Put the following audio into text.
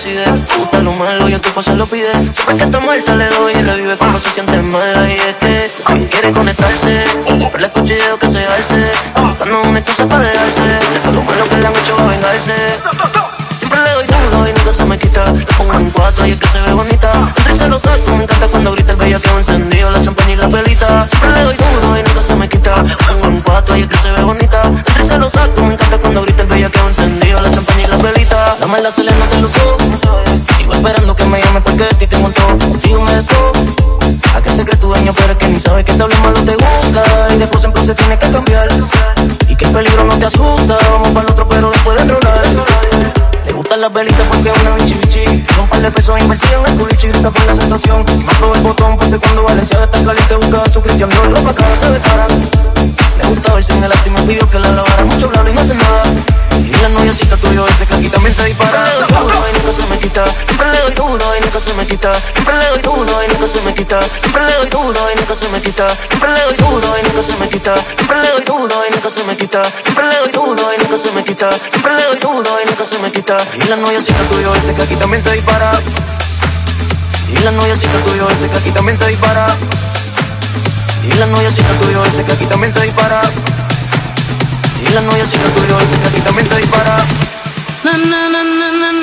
decide. Me gusta lo malo y el tipo se lo pide. Siempre que está muerta le doy y le vive cuando se siente mala. Y es que quiere conectarse. Pero le escuché que se alce. Buscando una excusa para dejarse. De lo malo que le han hecho va a vengarse. Siempre le doy duro y nunca se me quita. Le pongo en cuatro y es que se ve bonita. Entre se lo saco, me encanta cuando grita el bellaqueo encendido, la champaña y la pelita. Siempre le doy duro y nunca se me quita. Le pongo en cuatro y es que se ve bonita. Entre se lo saco, me encanta cuando grita el bellaqueo encendido, la champaña y la pelita. La mala se le nota. Sigo esperando que me llame porque a ti tengo todo. Contigo me dejo. A que que es tu dueño, pero es que ni sabe que te hable malo te gusta. Y después siempre se tiene que cambiar. Y que el peligro no te asusta. Vamos para el otro, pero después de enrolar. Le gustan las velitas porque es una bichi bichi. Con un par de pesos invertido en el culichi grita con la sensación. Me el botón porque cuando Valencia está caliente busca a su Cristian Dior. Ropa cara se cara. Le gusta verse en el me pidió que la lavara. Mucho y nunca se me quita. Siempre le doy duro y nunca se me quita. Siempre le doy duro y nunca se me quita. Siempre le doy duro y nunca se me quita. Siempre le doy duro y nunca se me quita. Siempre le doy duro y nunca se me quita. Siempre le doy duro y nunca se me quita. Y la noviacita tuyo ese que aquí también se dispara. Y la noviacita tuyo ese que aquí también se dispara. Y la noviacita tuyo ese que aquí también se dispara. Y la noviacita tuyo ese que aquí también se dispara. Na na na na na